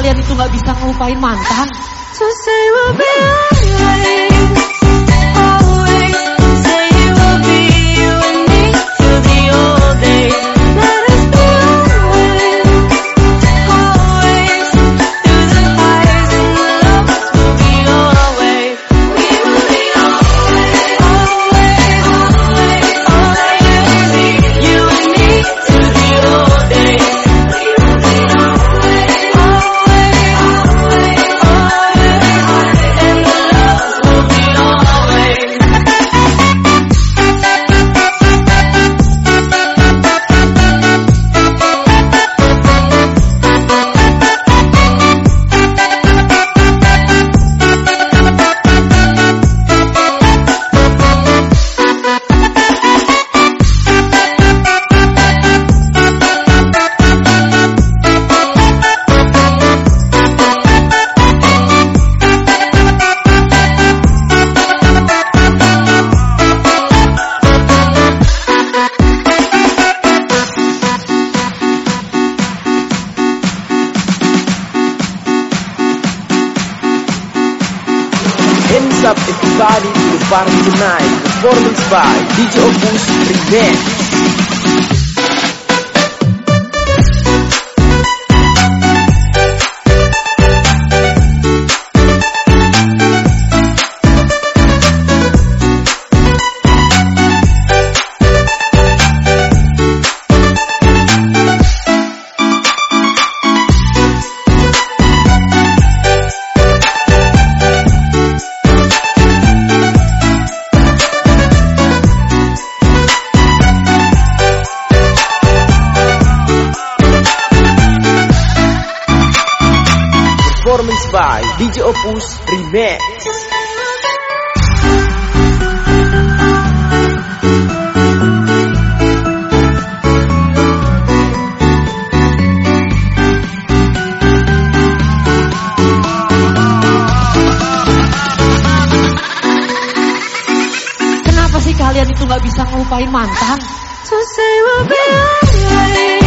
kalian itu gak bisa ngelupain mantan? So say we'll be alright. Turns up everybody to the party tonight. Performance by DJ Opus Presents. performance by DJ Opus Remix. Kenapa sih kalian itu nggak bisa ngelupain mantan? So say we'll be alright.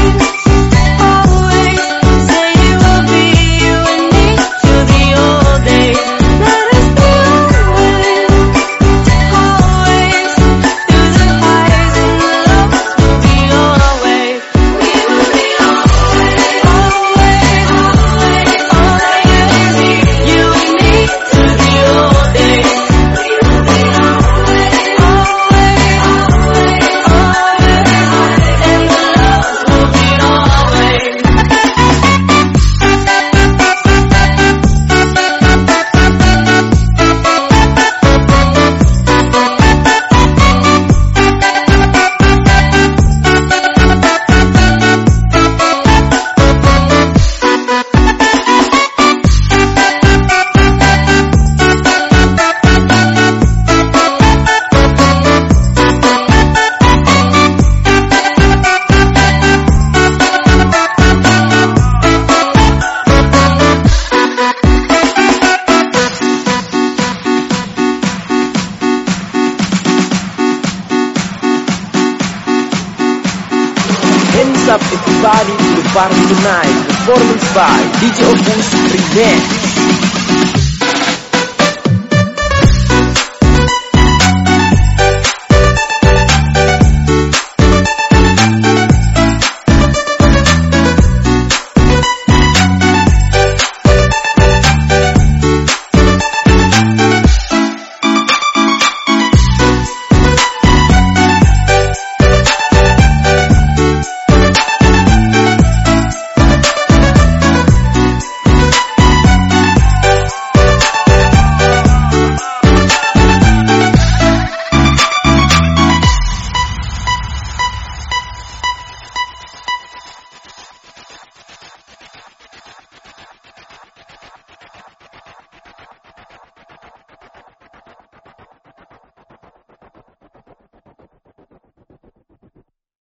up everybody to the party tonight. Performance by DJ Opus Presents.